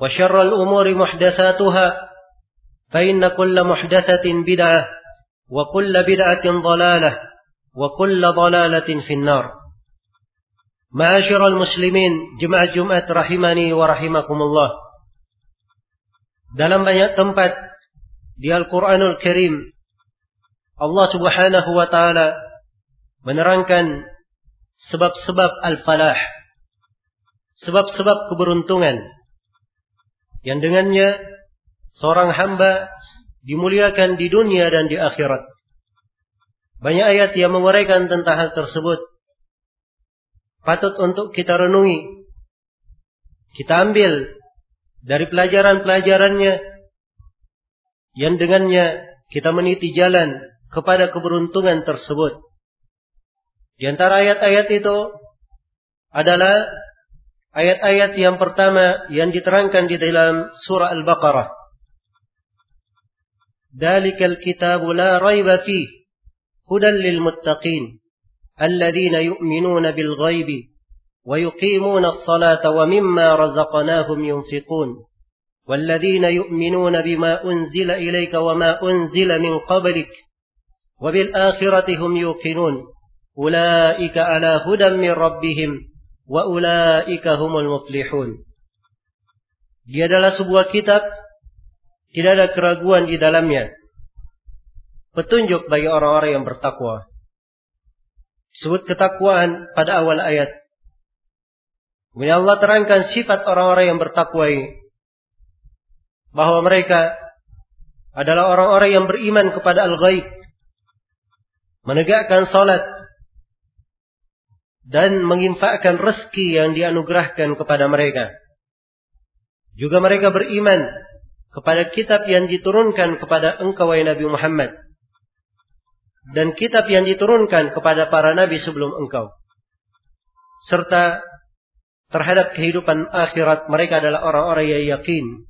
وشر الأمور محدثاتها فإن كل محدثة بدعة وكل بدعة ضلالة وكل ضلالة في النار معاشر المسلمين جماعة جمعة rahimani wa rahimakumullah dalam banyak tempat di Al-Quranul Karim Allah subhanahu wa ta'ala menerangkan sebab-sebab al-falah sebab-sebab keberuntungan yang dengannya seorang hamba dimuliakan di dunia dan di akhirat. Banyak ayat yang menguraikan tentang hal tersebut. Patut untuk kita renungi. Kita ambil dari pelajaran-pelajarannya yang dengannya kita meniti jalan kepada keberuntungan tersebut. Di antara ayat-ayat itu adalah ayat-ayat yang pertama yang diterangkan di dalam surah Al-Baqarah. Dalikal kitabu la raiba fih hudan lil muttaqin alladhina yu'minuna bil ghaibi wa yuqimuna as-salata wa mimma razaqnahum yunfiqun والذين يؤمنون بما أنزل إليك وما أنزل من قبلك وبالآخرة هم يوقنون أولئك على هدى من ربهم wa ulaika humul muflihun. Dia adalah sebuah kitab tidak ada keraguan di dalamnya. Petunjuk bagi orang-orang yang bertakwa. Sebut ketakwaan pada awal ayat. Kemudian Allah terangkan sifat orang-orang yang bertakwa. Bahwa mereka adalah orang-orang yang beriman kepada al-ghaib. Menegakkan salat dan menginfakkan rezeki yang dianugerahkan kepada mereka. Juga mereka beriman kepada kitab yang diturunkan kepada engkau wahai Nabi Muhammad dan kitab yang diturunkan kepada para nabi sebelum engkau. Serta terhadap kehidupan akhirat mereka adalah orang-orang yang yakin.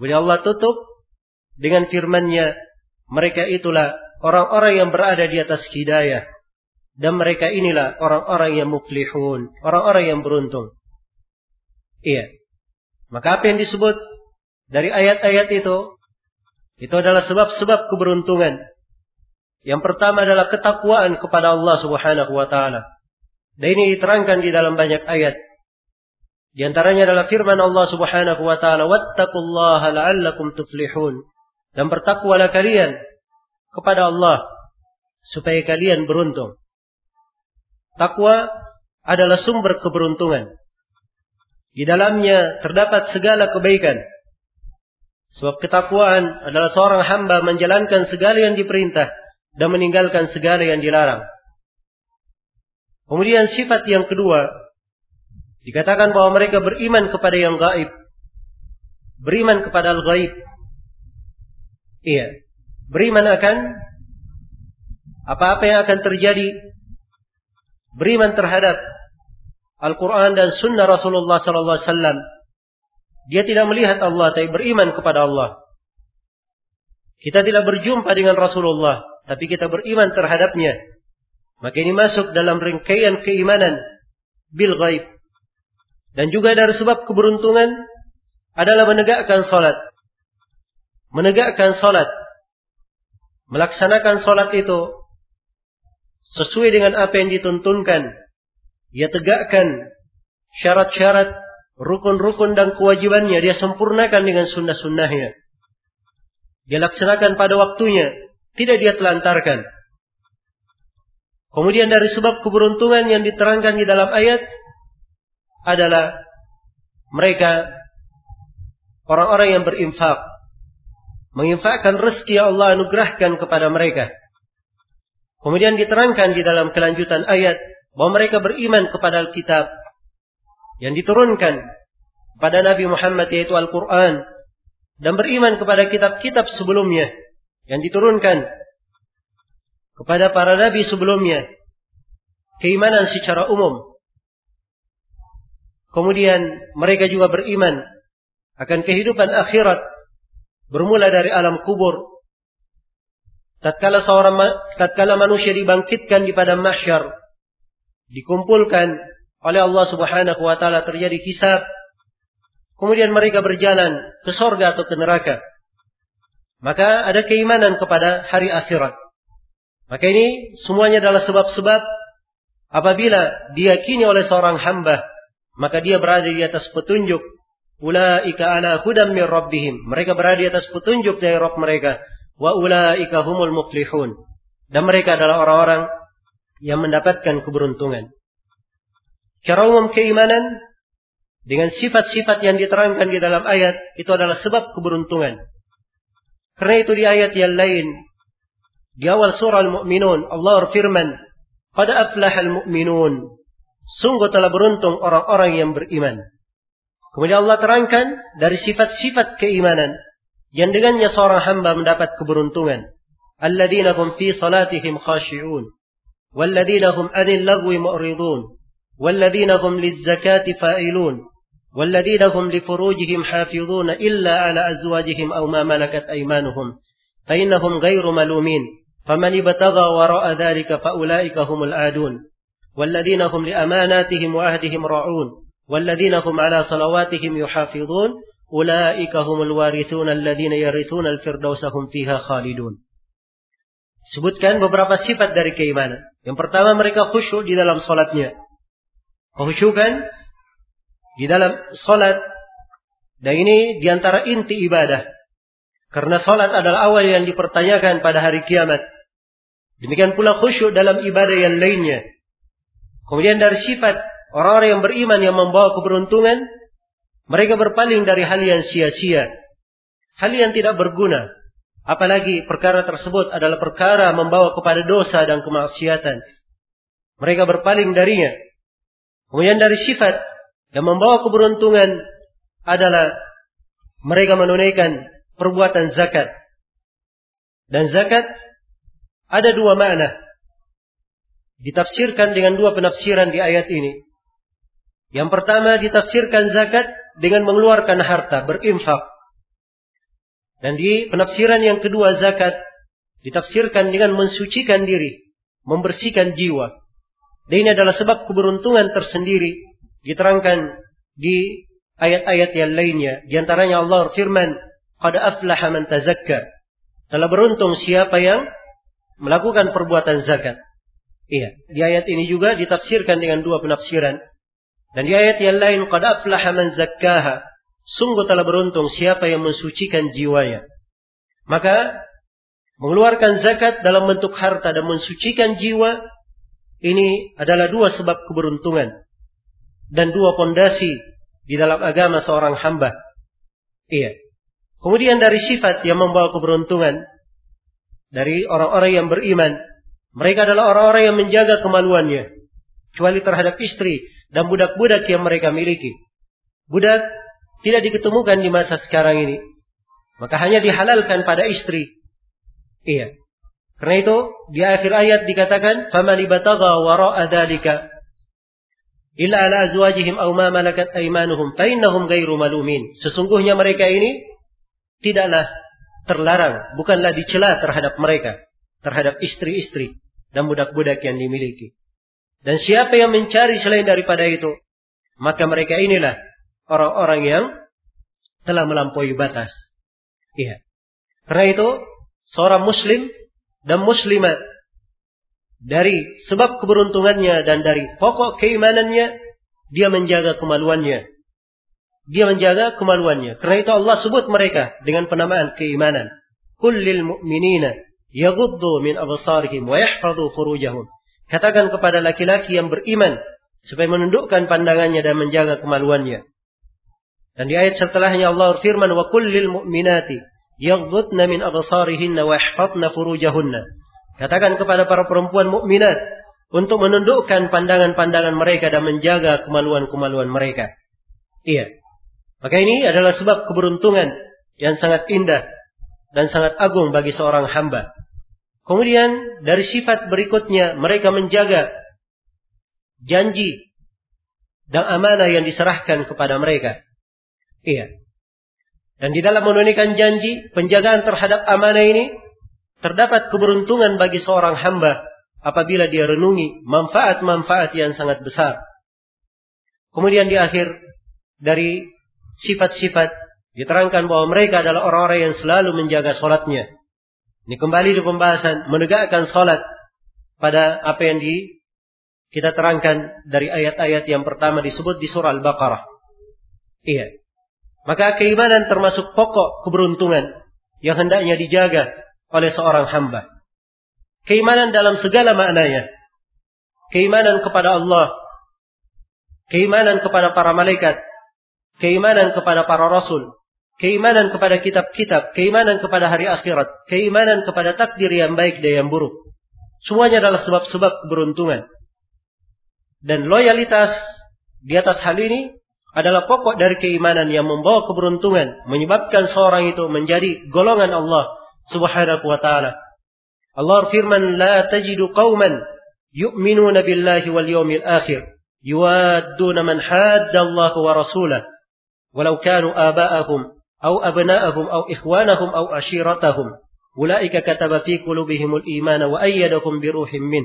Bila Allah tutup dengan firman-Nya, mereka itulah orang-orang yang berada di atas hidayah dan mereka inilah orang-orang yang muflihun, orang-orang yang beruntung. Iya. Maka apa yang disebut dari ayat-ayat itu itu adalah sebab-sebab keberuntungan. Yang pertama adalah ketakwaan kepada Allah Subhanahu wa taala. Dan ini diterangkan di dalam banyak ayat. Di antaranya adalah firman Allah Subhanahu wa taala, "Wattaqullaha la'allakum tuflihun." Dan bertakwalah kalian kepada Allah supaya kalian beruntung. Takwa adalah sumber keberuntungan. Di dalamnya terdapat segala kebaikan. Sebab ketakwaan adalah seorang hamba menjalankan segala yang diperintah dan meninggalkan segala yang dilarang. Kemudian sifat yang kedua dikatakan bahwa mereka beriman kepada yang gaib. Beriman kepada al-gaib. Iya. Beriman akan apa-apa yang akan terjadi beriman terhadap Al-Quran dan Sunnah Rasulullah Sallallahu Alaihi Wasallam. Dia tidak melihat Allah, tapi beriman kepada Allah. Kita tidak berjumpa dengan Rasulullah, tapi kita beriman terhadapnya. Maka ini masuk dalam rangkaian keimanan bil ghaib. Dan juga dari sebab keberuntungan adalah menegakkan salat. Menegakkan salat. Melaksanakan salat itu sesuai dengan apa yang dituntunkan. Dia tegakkan syarat-syarat, rukun-rukun dan kewajibannya. Dia sempurnakan dengan sunnah-sunnahnya. Dia laksanakan pada waktunya. Tidak dia telantarkan. Kemudian dari sebab keberuntungan yang diterangkan di dalam ayat adalah mereka orang-orang yang berinfak. Menginfakkan rezeki yang Allah anugerahkan kepada mereka. Kemudian diterangkan di dalam kelanjutan ayat bahwa mereka beriman kepada Alkitab yang diturunkan pada Nabi Muhammad yaitu Al-Quran dan beriman kepada kitab-kitab sebelumnya yang diturunkan kepada para nabi sebelumnya keimanan secara umum. Kemudian mereka juga beriman akan kehidupan akhirat bermula dari alam kubur tatkala seorang tatkala manusia dibangkitkan di padang mahsyar dikumpulkan oleh Allah Subhanahu wa taala terjadi hisab kemudian mereka berjalan ke sorga atau ke neraka. Maka ada keimanan kepada hari akhirat. Maka ini semuanya adalah sebab-sebab apabila diyakini oleh seorang hamba, maka dia berada di atas petunjuk. Ulaika ala hudam min rabbihim. Mereka berada di atas petunjuk dari Rabb mereka. Wa ulaika humul muflihun. Dan mereka adalah orang-orang yang mendapatkan keberuntungan. Cara umum keimanan dengan sifat-sifat yang diterangkan di dalam ayat itu adalah sebab keberuntungan. Karena itu di ayat yang lain di awal surah Al-Mu'minun Allah berfirman, "Qad aflahal mu'minun." Sungguh telah beruntung orang-orang yang beriman. Kemudian Allah terangkan dari sifat-sifat keimanan yang dengannya seorang hamba mendapat keberuntungan. Alladzina hum fi salatihim khashi'un. Walladzina hum 'anil lagwi mu'ridun. Walladzina hum lizzakati fa'ilun. والذين هم لفروجهم حافظون إلا على أزواجهم أو ما ملكت أيمانهم فإنهم غير ملومين فمن ابتغى وراء ذلك فأولئك هم العادون والذين هم لأماناتهم وعهدهم راعون والذين هم على صلواتهم يحافظون أولئك هم الوارثون الذين يرثون الفردوس هم فيها خالدون Sebutkan beberapa sifat dari keimanan. Yang pertama mereka khusyuk di dalam salatnya. Kehusyukan di dalam solat. Dan ini diantara inti ibadah. Karena solat adalah awal yang dipertanyakan pada hari kiamat. Demikian pula khusyuk dalam ibadah yang lainnya. Kemudian dari sifat orang-orang yang beriman yang membawa keberuntungan, mereka berpaling dari hal yang sia-sia. Hal yang tidak berguna. Apalagi perkara tersebut adalah perkara membawa kepada dosa dan kemaksiatan. Mereka berpaling darinya. Kemudian dari sifat yang membawa keberuntungan adalah mereka menunaikan perbuatan zakat. Dan zakat ada dua makna. Ditafsirkan dengan dua penafsiran di ayat ini. Yang pertama ditafsirkan zakat dengan mengeluarkan harta, berinfak. Dan di penafsiran yang kedua zakat ditafsirkan dengan mensucikan diri, membersihkan jiwa. Dan ini adalah sebab keberuntungan tersendiri diterangkan di ayat-ayat yang lainnya. Di antaranya Allah firman, "Qad aflaha man tazakka." Telah beruntung siapa yang melakukan perbuatan zakat. Iya, di ayat ini juga ditafsirkan dengan dua penafsiran. Dan di ayat yang lain, "Qad aflaha man zakkaha." Sungguh telah beruntung siapa yang mensucikan jiwanya. Maka mengeluarkan zakat dalam bentuk harta dan mensucikan jiwa ini adalah dua sebab keberuntungan dan dua pondasi di dalam agama seorang hamba. Iya. Kemudian dari sifat yang membawa keberuntungan dari orang-orang yang beriman, mereka adalah orang-orang yang menjaga kemaluannya, kecuali terhadap istri dan budak-budak yang mereka miliki. Budak tidak diketemukan di masa sekarang ini. Maka hanya dihalalkan pada istri. Iya. Karena itu di akhir ayat dikatakan, "Faman ibtagha wara'a dzalika illa ala azwajihim aw ma malakat aymanuhum fa innahum ghairu malumin. Sesungguhnya mereka ini tidaklah terlarang, bukanlah dicela terhadap mereka, terhadap istri-istri dan budak-budak yang dimiliki. Dan siapa yang mencari selain daripada itu, maka mereka inilah orang-orang yang telah melampaui batas. Iya. Karena itu, seorang muslim dan muslimah dari sebab keberuntungannya dan dari pokok keimanannya, dia menjaga kemaluannya. Dia menjaga kemaluannya. Karena itu Allah sebut mereka dengan penamaan keimanan. Kullil mu'minina yaghuddu min absarihim wa yahfadhu furujahum. Katakan kepada laki-laki yang beriman supaya menundukkan pandangannya dan menjaga kemaluannya. Dan di ayat setelahnya Allah berfirman wa kullil mu'minati yaghdudna min absarihinna wa yahfadna furujahunna. Katakan kepada para perempuan mukminat untuk menundukkan pandangan-pandangan mereka dan menjaga kemaluan-kemaluan mereka. Iya. Maka ini adalah sebab keberuntungan yang sangat indah dan sangat agung bagi seorang hamba. Kemudian dari sifat berikutnya mereka menjaga janji dan amanah yang diserahkan kepada mereka. Iya. Dan di dalam menunaikan janji, penjagaan terhadap amanah ini terdapat keberuntungan bagi seorang hamba apabila dia renungi manfaat-manfaat yang sangat besar. Kemudian di akhir dari sifat-sifat diterangkan bahwa mereka adalah orang-orang yang selalu menjaga sholatnya. Ini kembali di pembahasan menegakkan sholat pada apa yang di kita terangkan dari ayat-ayat yang pertama disebut di surah Al-Baqarah. Iya. Maka keimanan termasuk pokok keberuntungan yang hendaknya dijaga oleh seorang hamba. Keimanan dalam segala maknanya. Keimanan kepada Allah. Keimanan kepada para malaikat keimanan kepada para rasul, keimanan kepada kitab-kitab, keimanan kepada hari akhirat, keimanan kepada takdir yang baik dan yang buruk. Semuanya adalah sebab-sebab keberuntungan. Dan loyalitas di atas hal ini adalah pokok dari keimanan yang membawa keberuntungan, menyebabkan seorang itu menjadi golongan Allah Subhanahu wa taala. Allah firman, "La tajidu qauman yu'minuna billahi wal yawmil akhir yuwadduna man hadda Allah wa rasulahu walau kanu aba'ahum أو abna'ahum أو إخوانهم أو ashiratahum ulaika kataba fi qulubihimul imana wa ayyadahum bi ruhim min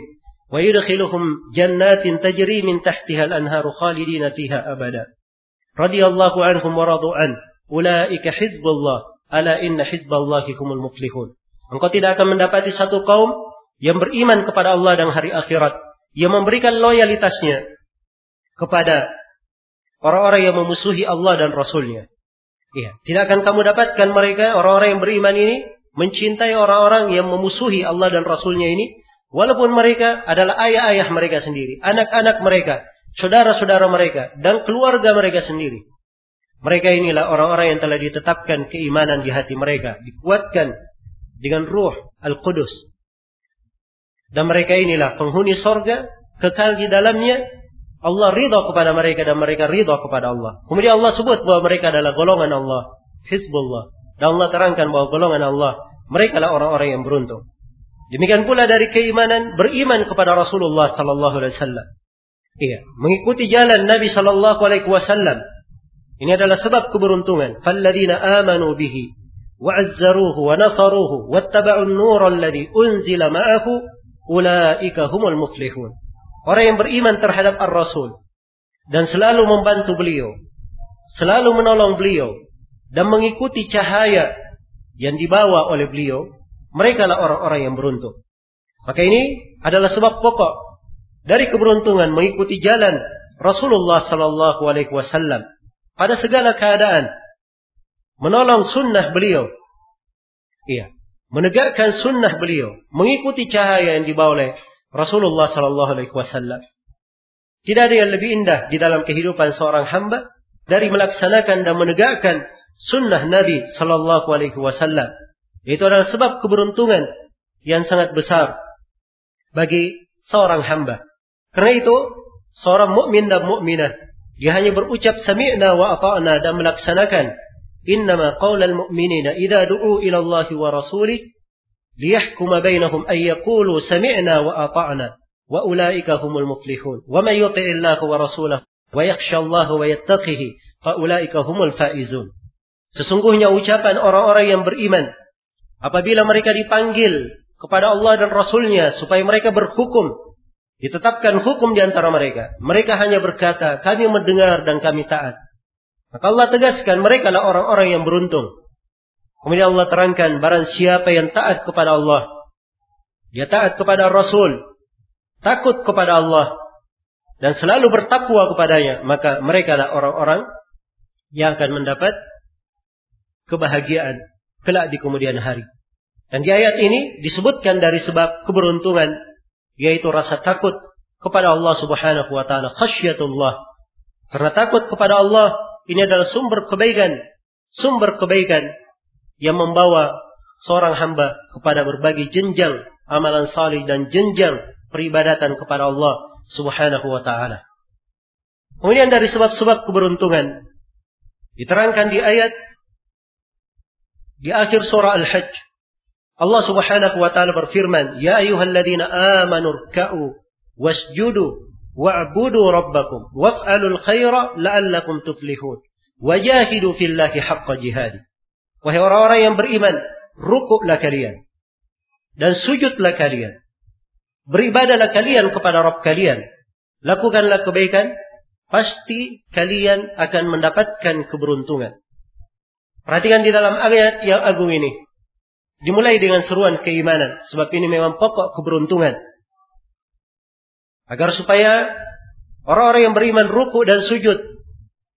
wa yudkhiluhum jannatin tajri min tahtiha al-anharu khalidina fiha abada radhiyallahu anhum wa radu an ulaika hizbullah ala inna hizballahi engkau tidak akan mendapati satu kaum yang beriman kepada Allah dan hari akhirat. Yang memberikan loyalitasnya kepada orang-orang yang memusuhi Allah dan Rasulnya. Iya, tidak akan kamu dapatkan mereka orang-orang yang beriman ini mencintai orang-orang yang memusuhi Allah dan Rasulnya ini, walaupun mereka adalah ayah-ayah mereka sendiri, anak-anak mereka, saudara-saudara mereka, dan keluarga mereka sendiri. Mereka inilah orang-orang yang telah ditetapkan keimanan di hati mereka, dikuatkan dengan ruh Al-Qudus. Dan mereka inilah penghuni sorga, kekal di dalamnya, Allah ridha kepada mereka dan mereka ridha kepada Allah. Kemudian Allah sebut bahwa mereka adalah golongan Allah, Hizbullah. Dan Allah terangkan bahwa golongan Allah, mereka adalah orang-orang yang beruntung. Demikian pula dari keimanan beriman kepada Rasulullah sallallahu alaihi wasallam. Iya, mengikuti jalan Nabi sallallahu alaihi wasallam. Ini adalah sebab keberuntungan. Falladzina amanu bihi وعزروه ونصروه واتبعوا النور الذي أنزل معه أولئك هم المفلحون Orang yang beriman terhadap Ar-Rasul. Dan selalu membantu beliau. Selalu menolong beliau. Dan mengikuti cahaya yang dibawa oleh beliau. Mereka lah orang-orang yang beruntung. Maka ini adalah sebab pokok dari keberuntungan mengikuti jalan Rasulullah Sallallahu Alaihi Wasallam pada segala keadaan, menolong sunnah beliau, iya, menegakkan sunnah beliau, mengikuti cahaya yang dibawa oleh Rasulullah Sallallahu Alaihi Wasallam. Tidak ada yang lebih indah di dalam kehidupan seorang hamba dari melaksanakan dan menegakkan sunnah Nabi Sallallahu Alaihi Wasallam. Itu adalah sebab keberuntungan yang sangat besar bagi seorang hamba. Karena itu seorang mukmin dan mukminah dia hanya berucap sami'na wa ata'na dan melaksanakan innama qaulal mu'minina idza du'u ila Allah wa rasulih ليحكم بينهم أن يقولوا سمعنا وأطعنا وأولئك هم المفلحون ومن يطع الله ورسوله ويخشى الله ويتقه فأولئك هم الفائزون Sesungguhnya ucapan orang-orang yang beriman apabila mereka dipanggil kepada Allah dan Rasulnya supaya mereka berhukum, ditetapkan hukum di antara mereka. Mereka hanya berkata, kami mendengar dan kami taat. Maka Allah tegaskan mereka lah orang-orang yang beruntung. Kemudian Allah terangkan barang siapa yang taat kepada Allah. Dia taat kepada Rasul. Takut kepada Allah. Dan selalu bertakwa kepadanya. Maka mereka lah orang-orang yang akan mendapat kebahagiaan kelak di kemudian hari. Dan di ayat ini disebutkan dari sebab keberuntungan yaitu rasa takut kepada Allah Subhanahu wa taala, khasyatullah. Karena takut kepada Allah ini adalah sumber kebaikan, sumber kebaikan yang membawa seorang hamba kepada berbagai jenjang amalan salih dan jenjang peribadatan kepada Allah Subhanahu wa taala. Kemudian dari sebab-sebab keberuntungan diterangkan di ayat di akhir surah Al-Hajj. Allah Subhanahu wa taala berfirman, "Ya ayyuhalladzina amanu rka'u wasjudu wa'budu rabbakum waf'alul khaira la'allakum tuflihun. Wajahidu fillahi haqqa jihadi." Wahai orang-orang yang beriman, rukuklah kalian dan sujudlah kalian. Beribadahlah kalian kepada Rabb kalian. Lakukanlah kebaikan, pasti kalian akan mendapatkan keberuntungan. Perhatikan di dalam ayat yang agung ini. Dimulai dengan seruan keimanan. Sebab ini memang pokok keberuntungan. Agar supaya orang-orang yang beriman ruku dan sujud.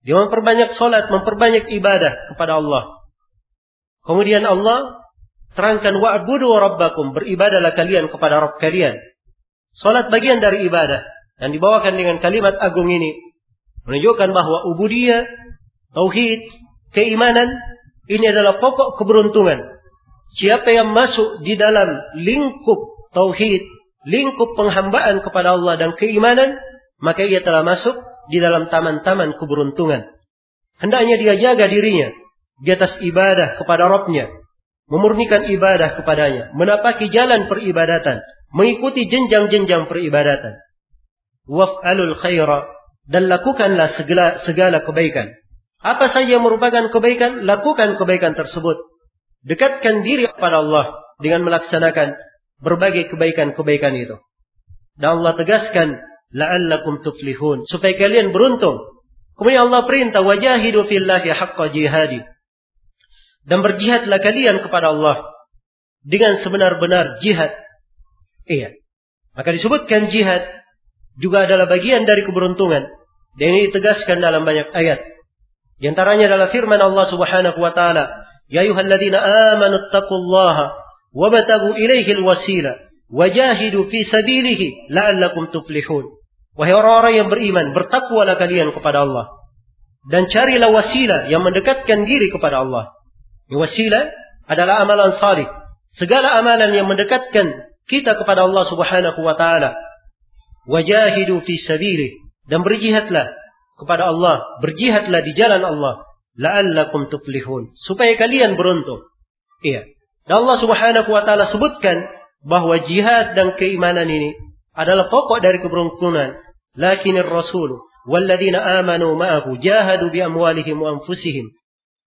Dia memperbanyak solat, memperbanyak ibadah kepada Allah. Kemudian Allah terangkan wa'budu rabbakum. Beribadahlah kalian kepada Rabb kalian. Solat bagian dari ibadah. Dan dibawakan dengan kalimat agung ini. Menunjukkan bahwa ubudiyah, tauhid, keimanan ini adalah pokok keberuntungan. Siapa yang masuk di dalam lingkup tauhid, lingkup penghambaan kepada Allah dan keimanan, maka ia telah masuk di dalam taman-taman keberuntungan. Hendaknya dia jaga dirinya di atas ibadah kepada Rabbnya, memurnikan ibadah kepadanya, menapaki jalan peribadatan, mengikuti jenjang-jenjang peribadatan. Waf'alul khaira dan lakukanlah segala, segala kebaikan. Apa saja yang merupakan kebaikan, lakukan kebaikan tersebut. Dekatkan diri kepada Allah dengan melaksanakan berbagai kebaikan-kebaikan itu. Dan Allah tegaskan, la'allakum tuflihun, supaya kalian beruntung. Kemudian Allah perintah, wajahidu fillahi haqqa jihadi. Dan berjihadlah kalian kepada Allah dengan sebenar-benar jihad. Iya. Maka disebutkan jihad juga adalah bagian dari keberuntungan. Dan ini ditegaskan dalam banyak ayat. Di antaranya adalah firman Allah Subhanahu wa taala, "Ya ayyuhalladzina amanu taqullaha wabtagu ilaihi alwasila wajahidu fi sabilihi la'allakum tuflihun." Wahai orang-orang yang beriman, bertakwalah kalian kepada Allah dan carilah wasilah yang mendekatkan diri kepada Allah. Wasilah adalah amalan salih. Segala amalan yang mendekatkan kita kepada Allah Subhanahu wa taala. Wajahidu fi sabilihi dan berjihadlah kepada Allah, berjihadlah di jalan Allah, la'allakum tuflihun, supaya kalian beruntung. Iya. Dan Allah Subhanahu wa taala sebutkan bahwa jihad dan keimanan ini adalah pokok dari keberuntungan. Lakinir rasul walladzina amanu ma'ahu jahadu bi amwalihim wa anfusihim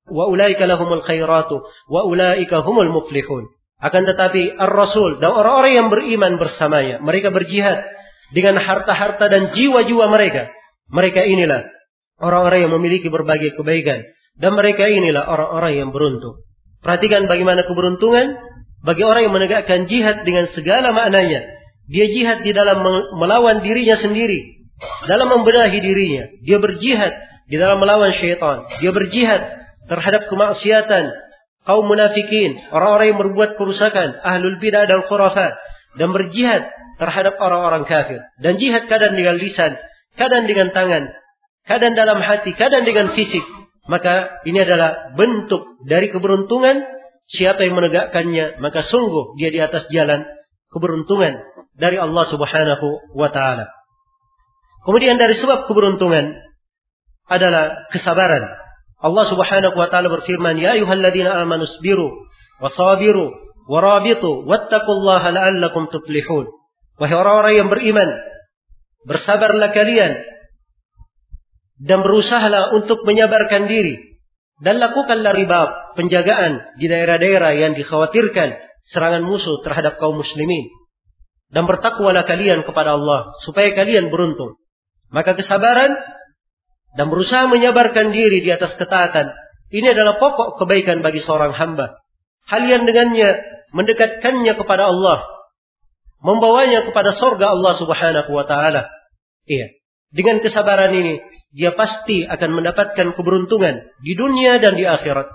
wa ulaika lahumul khairatu wa ulaika humul muflihun. Akan tetapi Ar-Rasul dan orang-orang yang beriman bersamanya, mereka berjihad dengan harta-harta dan jiwa-jiwa mereka mereka inilah orang-orang yang memiliki berbagai kebaikan. Dan mereka inilah orang-orang yang beruntung. Perhatikan bagaimana keberuntungan bagi orang yang menegakkan jihad dengan segala maknanya. Dia jihad di dalam melawan dirinya sendiri. Dalam membenahi dirinya. Dia berjihad di dalam melawan syaitan. Dia berjihad terhadap kemaksiatan. Kaum munafikin. Orang-orang yang berbuat kerusakan. Ahlul bidah dan khurafat. Dan berjihad terhadap orang-orang kafir. Dan jihad kadang dengan lisan kadang dengan tangan, kadang dalam hati, kadang dengan fisik. Maka ini adalah bentuk dari keberuntungan. Siapa yang menegakkannya, maka sungguh dia di atas jalan keberuntungan dari Allah Subhanahu wa taala. Kemudian dari sebab keberuntungan adalah kesabaran. Allah Subhanahu wa taala berfirman, "Ya ayyuhalladzina amanu sabiru wasabiru warabitu wattaqullaha la'allakum tuflihun." Wahai orang-orang yang beriman, Bersabarlah kalian dan berusahalah untuk menyabarkan diri Dan lakukanlah riba penjagaan di daerah-daerah yang dikhawatirkan serangan musuh terhadap kaum muslimin. Dan bertakwalah kalian kepada Allah supaya kalian beruntung. Maka kesabaran dan berusaha menyabarkan diri di atas ketaatan ini adalah pokok kebaikan bagi seorang hamba. Hal yang dengannya mendekatkannya kepada Allah, membawanya kepada sorga Allah Subhanahu wa taala. Iya. Dengan kesabaran ini, dia pasti akan mendapatkan keberuntungan di dunia dan di akhirat.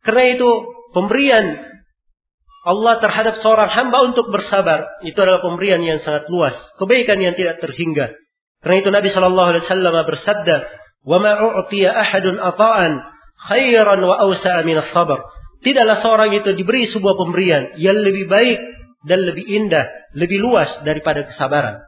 Karena itu, pemberian Allah terhadap seorang hamba untuk bersabar, itu adalah pemberian yang sangat luas, kebaikan yang tidak terhingga. Karena itu Nabi Shallallahu Alaihi Wasallam bersabda, "Wa ma ahadun ata'an khairan wa awsa'a min sabar." Tidaklah seorang itu diberi sebuah pemberian yang lebih baik dan lebih indah, lebih luas daripada kesabaran.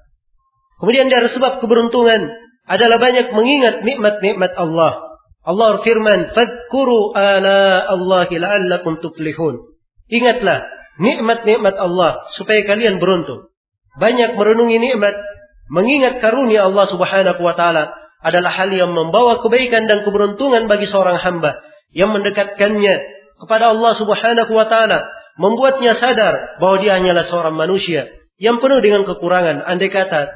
Kemudian dari sebab keberuntungan adalah banyak mengingat nikmat-nikmat Allah. Allah firman, "Fadhkuru ala Allahi la'allakum tuflihun." Ingatlah nikmat-nikmat Allah supaya kalian beruntung. Banyak merenungi nikmat, mengingat karunia Allah Subhanahu wa taala adalah hal yang membawa kebaikan dan keberuntungan bagi seorang hamba yang mendekatkannya kepada Allah Subhanahu wa taala, membuatnya sadar bahwa dia hanyalah seorang manusia yang penuh dengan kekurangan. Andai kata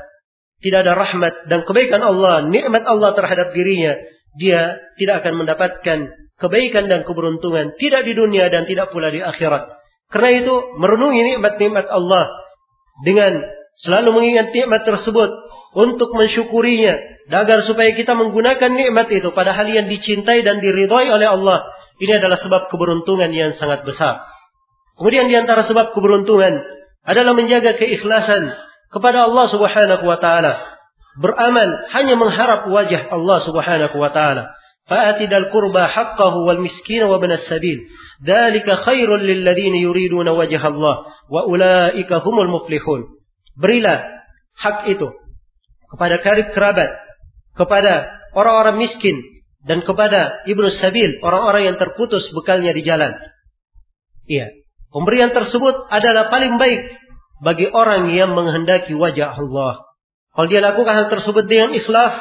tidak ada rahmat dan kebaikan Allah, nikmat Allah terhadap dirinya, dia tidak akan mendapatkan kebaikan dan keberuntungan tidak di dunia dan tidak pula di akhirat. Karena itu merenungi nikmat-nikmat Allah dengan selalu mengingat nikmat tersebut untuk mensyukurinya agar supaya kita menggunakan nikmat itu pada hal yang dicintai dan diridhai oleh Allah. Ini adalah sebab keberuntungan yang sangat besar. Kemudian di antara sebab keberuntungan adalah menjaga keikhlasan kepada Allah Subhanahu wa taala. Beramal hanya mengharap wajah Allah Subhanahu wa taala. فآت ذا القربى حقه والمسكين وابن السبيل ذلك خير للذين يريدون وجه الله وأولئك هم المفلحون berilah hak itu kepada karib kerabat kepada orang-orang miskin dan kepada ibnu sabil orang-orang yang terputus bekalnya di jalan iya pemberian tersebut adalah paling baik bagi orang yang menghendaki wajah Allah. Kalau dia lakukan hal tersebut dengan ikhlas,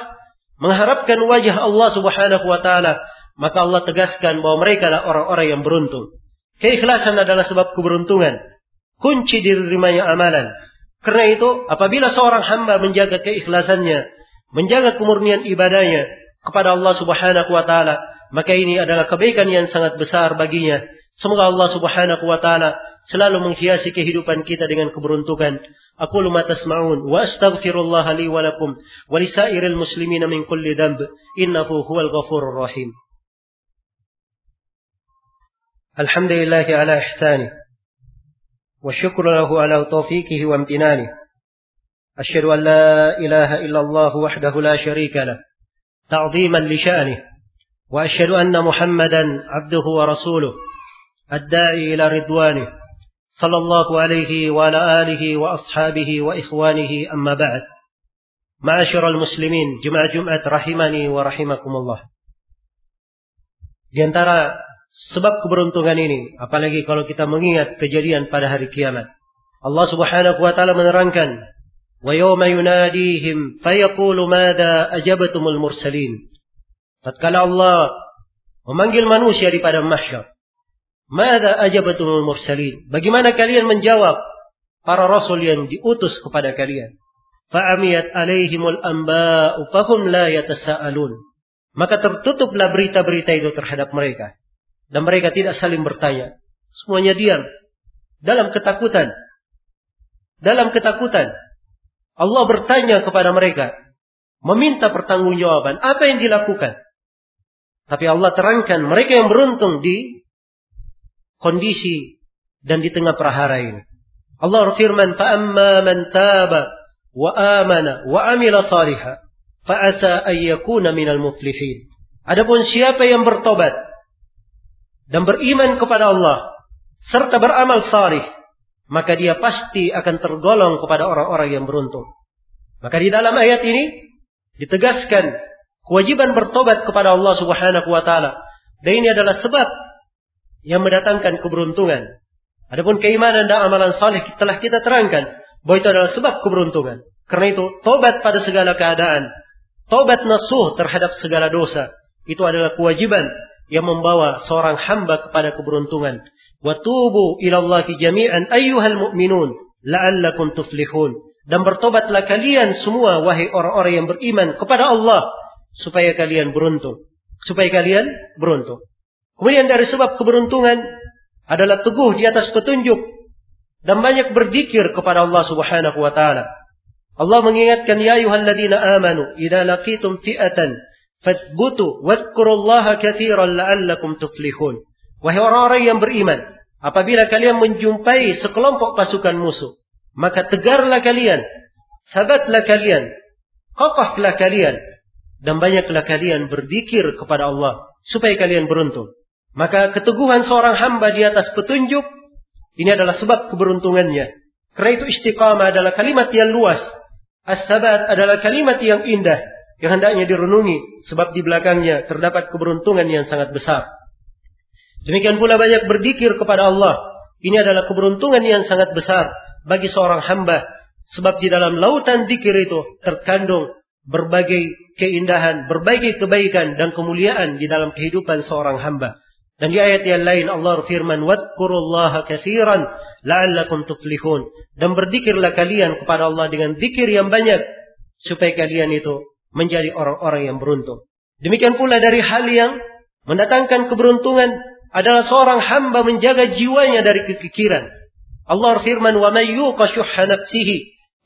mengharapkan wajah Allah Subhanahu wa taala, maka Allah tegaskan bahwa mereka adalah orang-orang yang beruntung. Keikhlasan adalah sebab keberuntungan, kunci diterimanya amalan. Karena itu, apabila seorang hamba menjaga keikhlasannya, menjaga kemurnian ibadahnya kepada Allah Subhanahu wa taala, maka ini adalah kebaikan yang sangat besar baginya. Semoga Allah Subhanahu wa taala selalu menghiasi kehidupan kita dengan keberuntungan. Aku ma tasma'un wa astaghfirullah li wa lakum wa lisairil muslimina min kulli dhanb innahu huwal ghafurur rahim. Alhamdulillah ala ihsani lahu ala tawfiqihi wa imtinani. أشهد أن لا إله إلا الله وحده لا شريك له تعظيما لشأنه وأشهد أن محمدا عبده ورسوله الداعي إلى رضوانه صلى الله عليه وعلى آله وأصحابه وإخوانه أما بعد معاشر المسlimin jemaah Jumat rahimani wa rahimakumullah Di antara sebab keberuntungan ini apalagi kalau kita mengingat kejadian pada hari kiamat Allah Subhanahu wa taala menerangkan wa yawma yunadihim fayaqulu madza ajabatumul mursalin tatkala Allah memanggil manusia di padang mahsyar Mada ajabatumul mursalin? Bagaimana kalian menjawab para rasul yang diutus kepada kalian? Fa'amiyat alaihimul anba'u fahum la yatasa'alun. Maka tertutuplah berita-berita itu terhadap mereka. Dan mereka tidak saling bertanya. Semuanya diam. Dalam ketakutan. Dalam ketakutan. Allah bertanya kepada mereka. Meminta pertanggungjawaban. Apa yang dilakukan? Tapi Allah terangkan mereka yang beruntung di kondisi dan di tengah prahara ini. Allah berfirman, "Fa'amma man taba wa amana wa amila salihah, fa'asa an yakuna minal. Adapun siapa yang bertobat dan beriman kepada Allah serta beramal salih, maka dia pasti akan tergolong kepada orang-orang yang beruntung. Maka di dalam ayat ini ditegaskan kewajiban bertobat kepada Allah Subhanahu wa taala. Dan ini adalah sebab yang mendatangkan keberuntungan. Adapun keimanan dan amalan saleh telah kita terangkan bahwa itu adalah sebab keberuntungan. Karena itu, tobat pada segala keadaan, tobat nasuh terhadap segala dosa, itu adalah kewajiban yang membawa seorang hamba kepada keberuntungan. Wa tubu ilallahi jami'an ayyuhal mu'minun la'allakum tuflihun. Dan bertobatlah kalian semua wahai orang-orang yang beriman kepada Allah supaya kalian beruntung. Supaya kalian beruntung. Kemudian dari sebab keberuntungan adalah teguh di atas petunjuk dan banyak berzikir kepada Allah Subhanahu wa taala. Allah mengingatkan ya ayyuhalladzina amanu idza laqitum fi'atan fathbutu wadhkurullaha katsiran la'allakum tuflihun. Wahai orang-orang yang beriman, apabila kalian menjumpai sekelompok pasukan musuh, maka tegarlah kalian, sabatlah kalian, kokohlah kalian, dan banyaklah kalian berzikir kepada Allah supaya kalian beruntung. Maka keteguhan seorang hamba di atas petunjuk ini adalah sebab keberuntungannya. Karena itu istiqamah adalah kalimat yang luas. As-sabat adalah kalimat yang indah yang hendaknya direnungi sebab di belakangnya terdapat keberuntungan yang sangat besar. Demikian pula banyak berzikir kepada Allah. Ini adalah keberuntungan yang sangat besar bagi seorang hamba sebab di dalam lautan zikir itu terkandung berbagai keindahan, berbagai kebaikan dan kemuliaan di dalam kehidupan seorang hamba. Dan di ayat yang lain Allah firman, "Wadkurullaha katsiran la'allakum tuflihun." Dan berzikirlah kalian kepada Allah dengan zikir yang banyak supaya kalian itu menjadi orang-orang yang beruntung. Demikian pula dari hal yang mendatangkan keberuntungan adalah seorang hamba menjaga jiwanya dari kekikiran. Allah firman, "Wa may yuqa nafsihi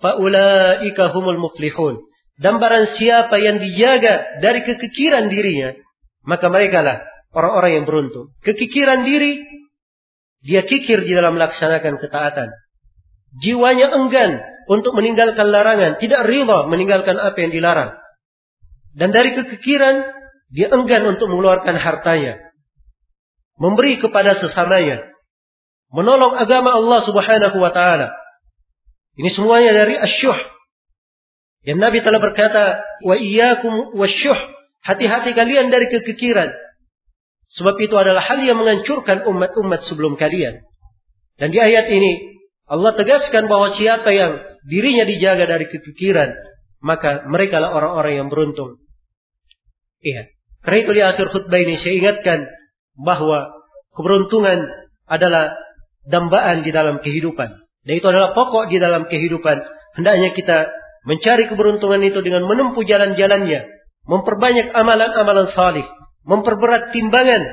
fa ulaika humul muflihun." Dan barang siapa yang dijaga dari kekikiran dirinya, maka mereka lah orang-orang yang beruntung. Kekikiran diri, dia kikir di dalam melaksanakan ketaatan. Jiwanya enggan untuk meninggalkan larangan, tidak rela meninggalkan apa yang dilarang. Dan dari kekikiran, dia enggan untuk mengeluarkan hartanya. Memberi kepada sesamanya. Menolong agama Allah subhanahu wa ta'ala. Ini semuanya dari asyuh. Yang Nabi telah berkata, wa iyyakum wasyuh. Hati-hati kalian dari kekikiran. Sebab itu adalah hal yang menghancurkan umat-umat sebelum kalian. Dan di ayat ini Allah tegaskan bahwa siapa yang dirinya dijaga dari kekikiran, maka mereka lah orang-orang yang beruntung. Iya. Karena itu di akhir khutbah ini saya ingatkan bahwa keberuntungan adalah dambaan di dalam kehidupan. Dan itu adalah pokok di dalam kehidupan. Hendaknya kita mencari keberuntungan itu dengan menempuh jalan-jalannya. Memperbanyak amalan-amalan salih memperberat timbangan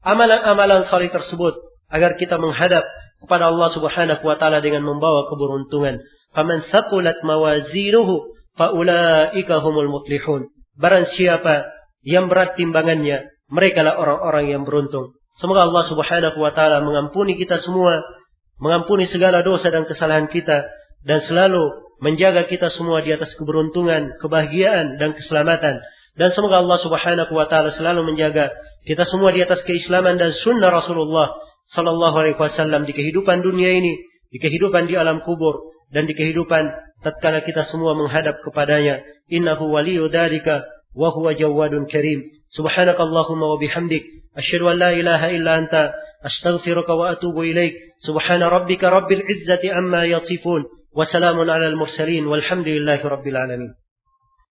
amalan-amalan salih tersebut agar kita menghadap kepada Allah Subhanahu wa taala dengan membawa keberuntungan. Faman saqulat mawazinuhu faulaika humul muflihun. Barang siapa yang berat timbangannya, mereka lah orang-orang yang beruntung. Semoga Allah Subhanahu wa taala mengampuni kita semua, mengampuni segala dosa dan kesalahan kita dan selalu menjaga kita semua di atas keberuntungan, kebahagiaan dan keselamatan. Dan semoga Allah Subhanahu wa taala selalu menjaga kita semua di atas keislaman dan sunnah Rasulullah sallallahu alaihi wasallam di kehidupan dunia ini, di kehidupan di alam kubur dan di kehidupan tatkala kita semua menghadap kepadanya. إنه ولي ذلك وهو جواد كريم. سبحانك اللهم وبحمدك أشهد أن لا إله إلا أنت أستغفرك وأتوب إليك. سبحان ربك رب العزة عما يصفون وسلام على المرسلين والحمد لله رب العالمين.